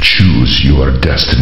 Choose your destiny.